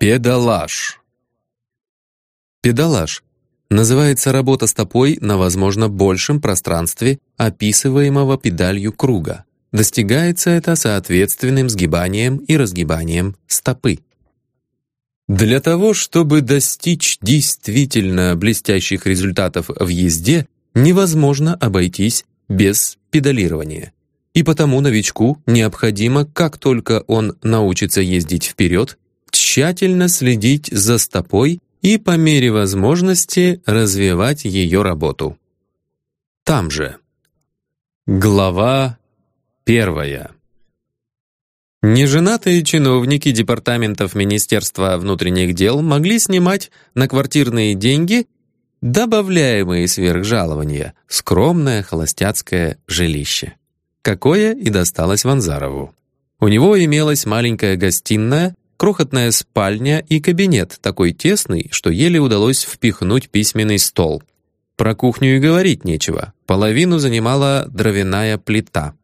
Педалаж. Педалаж называется работа стопой на, возможно, большем пространстве, описываемого педалью круга. Достигается это соответственным сгибанием и разгибанием стопы. Для того, чтобы достичь действительно блестящих результатов в езде, невозможно обойтись без педалирования. И потому новичку необходимо, как только он научится ездить вперед, тщательно следить за стопой и по мере возможности развивать ее работу. Там же. Глава первая. Неженатые чиновники департаментов Министерства внутренних дел могли снимать на квартирные деньги, добавляемые сверх жалования, скромное холостяцкое жилище. Какое и досталось Ванзарову. У него имелась маленькая гостиная, крохотная спальня и кабинет, такой тесный, что еле удалось впихнуть письменный стол. Про кухню и говорить нечего. Половину занимала дровяная плита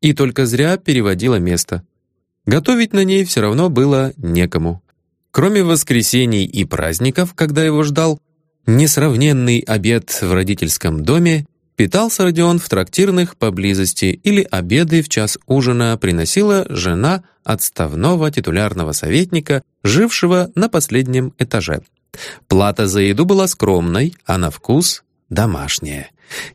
и только зря переводила место. Готовить на ней все равно было некому. Кроме воскресений и праздников, когда его ждал несравненный обед в родительском доме, питался Родион в трактирных поблизости или обеды в час ужина приносила жена отставного титулярного советника, жившего на последнем этаже. Плата за еду была скромной, а на вкус — домашняя.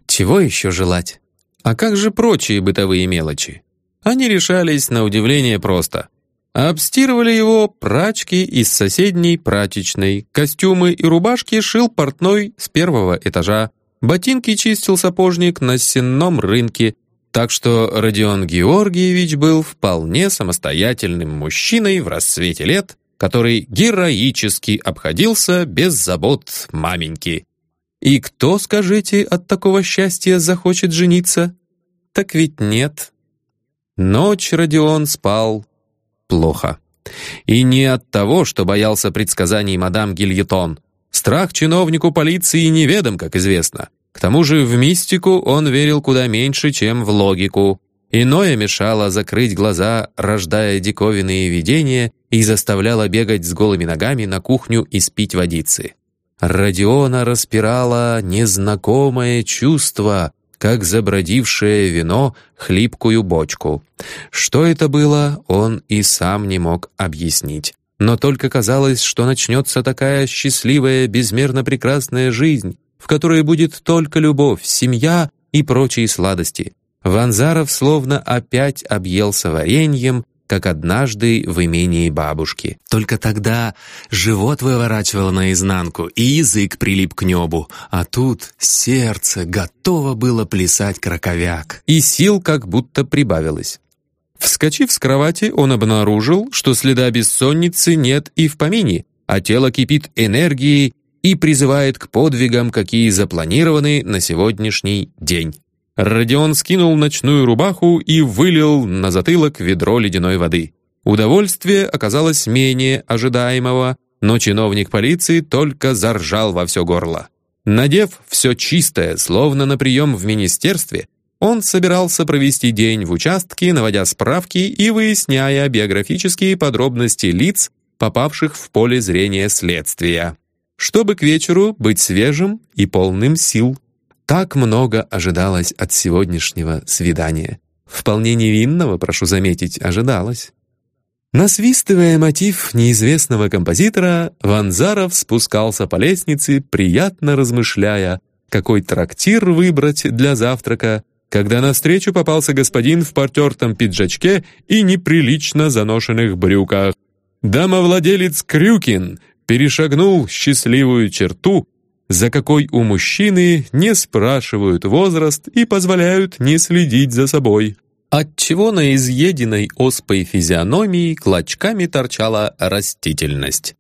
Чего еще желать? А как же прочие бытовые мелочи? Они решались на удивление просто. Обстирывали его прачки из соседней прачечной, костюмы и рубашки шил портной с первого этажа, ботинки чистил сапожник на сенном рынке, так что Родион Георгиевич был вполне самостоятельным мужчиной в расцвете лет, который героически обходился без забот маменьки. И кто, скажите, от такого счастья захочет жениться? Так ведь нет. Ночь Родион спал плохо. И не от того, что боялся предсказаний мадам Гильетон. Страх чиновнику полиции неведом, как известно. К тому же в мистику он верил куда меньше, чем в логику. Иное мешало закрыть глаза, рождая диковинные видения, и заставляло бегать с голыми ногами на кухню и спить водицы. Родиона распирало незнакомое чувство, как забродившее вино хлипкую бочку. Что это было, он и сам не мог объяснить. Но только казалось, что начнется такая счастливая, безмерно прекрасная жизнь, в которой будет только любовь, семья и прочие сладости. Ванзаров словно опять объелся вареньем как однажды в имении бабушки. Только тогда живот выворачивало наизнанку, и язык прилип к небу, а тут сердце готово было плясать краковяк. И сил как будто прибавилось. Вскочив с кровати, он обнаружил, что следа бессонницы нет и в помине, а тело кипит энергией и призывает к подвигам, какие запланированы на сегодняшний день. Родион скинул ночную рубаху и вылил на затылок ведро ледяной воды. Удовольствие оказалось менее ожидаемого, но чиновник полиции только заржал во все горло. Надев все чистое, словно на прием в министерстве, он собирался провести день в участке, наводя справки и выясняя биографические подробности лиц, попавших в поле зрения следствия, чтобы к вечеру быть свежим и полным сил. Так много ожидалось от сегодняшнего свидания. Вполне невинного, прошу заметить, ожидалось. Насвистывая мотив неизвестного композитора, Ванзаров спускался по лестнице, приятно размышляя, какой трактир выбрать для завтрака, когда навстречу попался господин в потертом пиджачке и неприлично заношенных брюках. Домовладелец Крюкин перешагнул счастливую черту, за какой у мужчины не спрашивают возраст и позволяют не следить за собой. Отчего на изъеденной оспой физиономии клочками торчала растительность.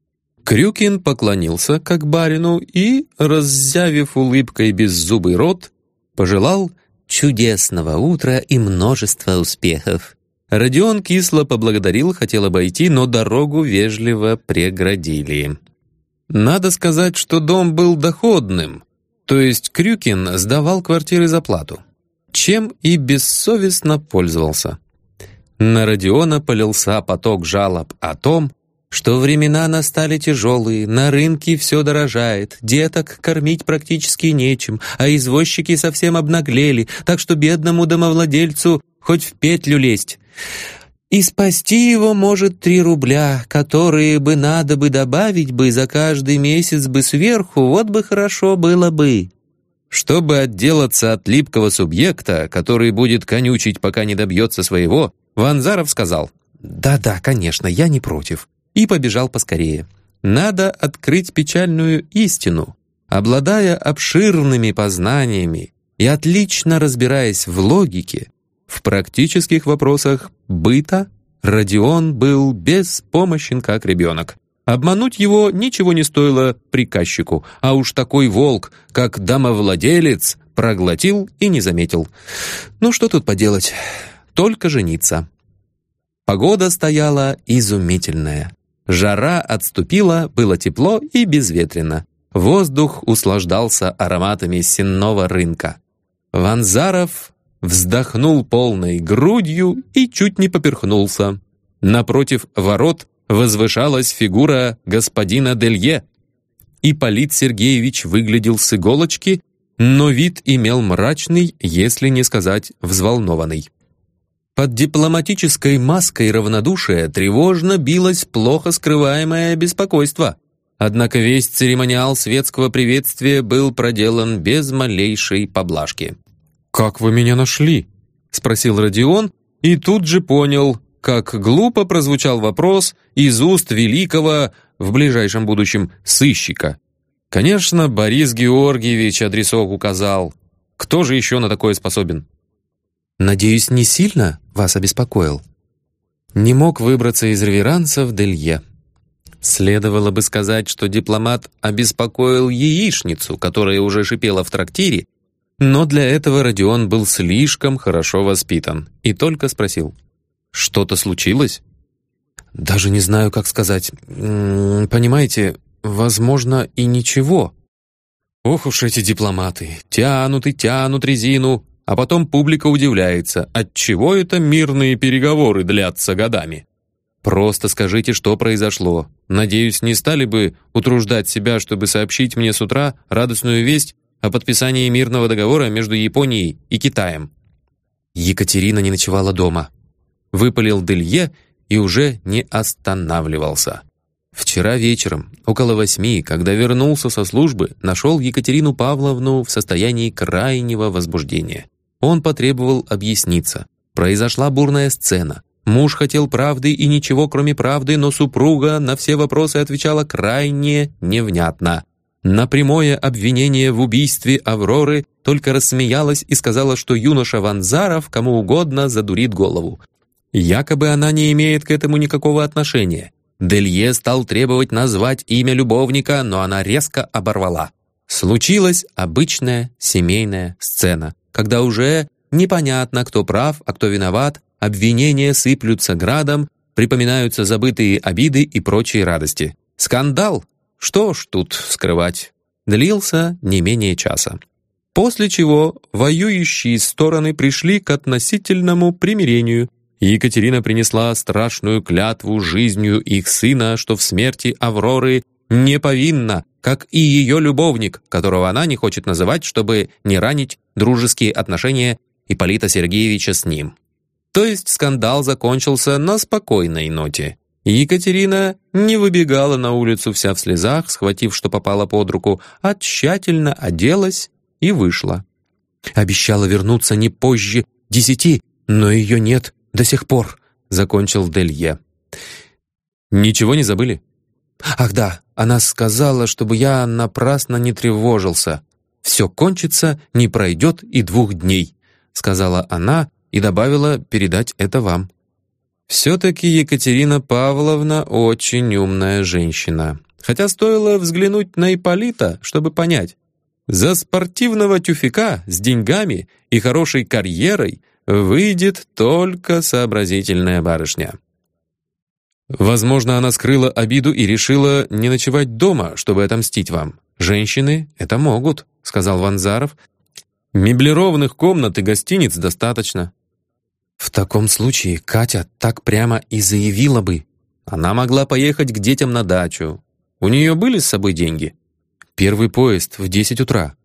Крюкин поклонился как барину и, раззявив улыбкой беззубый рот, пожелал чудесного утра и множества успехов. Родион кисло поблагодарил, хотел обойти, но дорогу вежливо преградили. Надо сказать, что дом был доходным, то есть Крюкин сдавал квартиры за плату, чем и бессовестно пользовался. На Родиона полился поток жалоб о том, что времена настали тяжелые, на рынке все дорожает, деток кормить практически нечем, а извозчики совсем обнаглели, так что бедному домовладельцу хоть в петлю лезть. И спасти его может три рубля, которые бы надо бы добавить бы за каждый месяц бы сверху, вот бы хорошо было бы. Чтобы отделаться от липкого субъекта, который будет конючить, пока не добьется своего, Ванзаров сказал «Да-да, конечно, я не против» и побежал поскорее. Надо открыть печальную истину. Обладая обширными познаниями и отлично разбираясь в логике, в практических вопросах быта Родион был беспомощен как ребенок. Обмануть его ничего не стоило приказчику, а уж такой волк, как домовладелец, проглотил и не заметил. Ну что тут поделать, только жениться. Погода стояла изумительная. Жара отступила, было тепло и безветренно. Воздух услаждался ароматами сенного рынка. Ванзаров вздохнул полной грудью и чуть не поперхнулся. Напротив ворот возвышалась фигура господина Делье. Ипполит Сергеевич выглядел с иголочки, но вид имел мрачный, если не сказать взволнованный. Под дипломатической маской равнодушия тревожно билось плохо скрываемое беспокойство. Однако весь церемониал светского приветствия был проделан без малейшей поблажки. «Как вы меня нашли?» — спросил Родион, и тут же понял, как глупо прозвучал вопрос из уст великого, в ближайшем будущем, сыщика. Конечно, Борис Георгиевич адресок указал. Кто же еще на такое способен? «Надеюсь, не сильно вас обеспокоил?» Не мог выбраться из реверанса в Делье. Следовало бы сказать, что дипломат обеспокоил яичницу, которая уже шипела в трактире, но для этого Родион был слишком хорошо воспитан и только спросил — что-то случилось? Даже не знаю, как сказать. Понимаете, возможно, и ничего. Ох уж эти дипломаты. Тянут и тянут резину, а потом публика удивляется, отчего это мирные переговоры длятся годами. Просто скажите, что произошло. Надеюсь, не стали бы утруждать себя, чтобы сообщить мне с утра радостную весть о подписании мирного договора между Японией и Китаем. Екатерина не ночевала дома выпалил Делье и уже не останавливался. Вчера вечером, около восьми, когда вернулся со службы, нашел Екатерину Павловну в состоянии крайнего возбуждения. Он потребовал объясниться. Произошла бурная сцена. Муж хотел правды и ничего, кроме правды, но супруга на все вопросы отвечала крайне невнятно. На прямое обвинение в убийстве Авроры только рассмеялась и сказала, что юноша Ванзаров кому угодно задурит голову. Якобы она не имеет к этому никакого отношения. Делье стал требовать назвать имя любовника, но она резко оборвала. Случилась обычная семейная сцена, когда уже непонятно, кто прав, а кто виноват, обвинения сыплются градом, припоминаются забытые обиды и прочие радости. Скандал? Что ж тут скрывать? Длился не менее часа. После чего воюющие стороны пришли к относительному примирению – Екатерина принесла страшную клятву жизнью их сына, что в смерти Авроры не повинна, как и ее любовник, которого она не хочет называть, чтобы не ранить дружеские отношения Ипполита Сергеевича с ним. То есть скандал закончился на спокойной ноте. Екатерина не выбегала на улицу вся в слезах, схватив, что попало под руку, а тщательно оделась и вышла. Обещала вернуться не позже десяти, но ее нет до сих пор», — закончил Делье. «Ничего не забыли?» «Ах да, она сказала, чтобы я напрасно не тревожился. Все кончится, не пройдет и двух дней», — сказала она и добавила передать это вам. Все-таки Екатерина Павловна очень умная женщина. Хотя стоило взглянуть на Ипполита, чтобы понять. За спортивного тюфика с деньгами и хорошей карьерой выйдет только сообразительная барышня. Возможно, она скрыла обиду и решила не ночевать дома, чтобы отомстить вам. Женщины это могут, сказал Ванзаров. Меблированных комнат и гостиниц достаточно. В таком случае Катя так прямо и заявила бы. Она могла поехать к детям на дачу. У нее были с собой деньги? Первый поезд в 10 утра.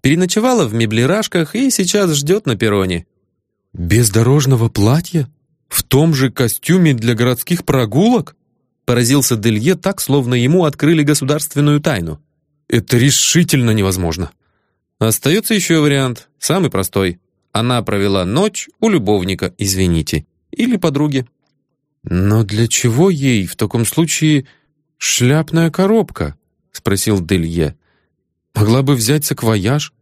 Переночевала в меблирашках и сейчас ждет на перроне. «Без дорожного платья? В том же костюме для городских прогулок?» Поразился Делье так, словно ему открыли государственную тайну. «Это решительно невозможно». Остается еще вариант, самый простой. Она провела ночь у любовника, извините, или подруги. «Но для чего ей в таком случае шляпная коробка?» — спросил Делье. «Могла бы взять саквояж?»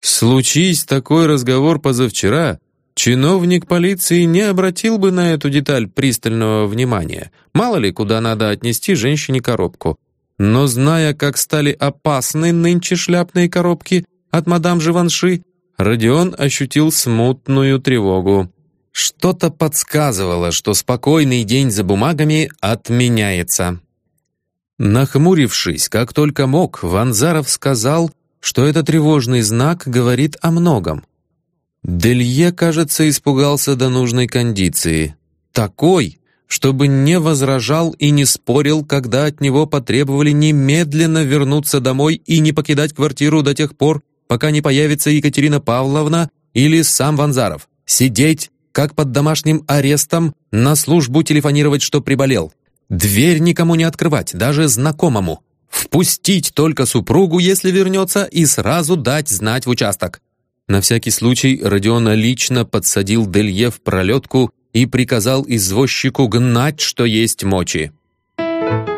Случись такой разговор позавчера, чиновник полиции не обратил бы на эту деталь пристального внимания. Мало ли, куда надо отнести женщине коробку. Но зная, как стали опасны нынче шляпные коробки от мадам Живанши, Родион ощутил смутную тревогу. Что-то подсказывало, что спокойный день за бумагами отменяется. Нахмурившись, как только мог, Ванзаров сказал, что это тревожный знак говорит о многом. Делье, кажется, испугался до нужной кондиции. Такой, чтобы не возражал и не спорил, когда от него потребовали немедленно вернуться домой и не покидать квартиру до тех пор, пока не появится Екатерина Павловна или сам Ванзаров. Сидеть, как под домашним арестом, на службу телефонировать, что приболел. Дверь никому не открывать, даже знакомому. Впустить только супругу, если вернется, и сразу дать знать в участок. На всякий случай Родион лично подсадил Делье в пролетку и приказал извозчику гнать, что есть мочи. Thank you.